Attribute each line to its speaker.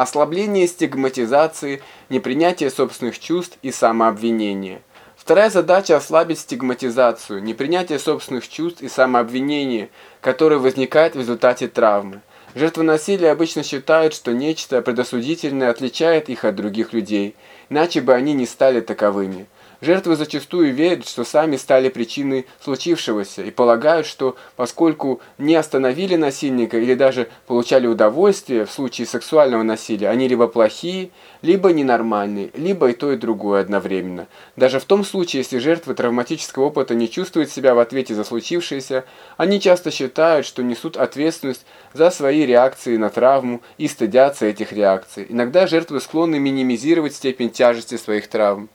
Speaker 1: Ослабление стигматизации, непринятие собственных чувств и самообвинение. Вторая задача – ослабить стигматизацию, непринятие собственных чувств и самообвинение, которое возникает в результате травмы. Жертвы насилия обычно считают, что нечто предосудительное отличает их от других людей, иначе бы они не стали таковыми. Жертвы зачастую верят, что сами стали причиной случившегося и полагают, что поскольку не остановили насильника или даже получали удовольствие в случае сексуального насилия, они либо плохие, либо ненормальные, либо и то и другое одновременно. Даже в том случае, если жертвы травматического опыта не чувствуют себя в ответе за случившееся, они часто считают, что несут ответственность за свои реакции на травму и стыдятся этих реакций. Иногда жертвы склонны минимизировать степень тяжести своих травм.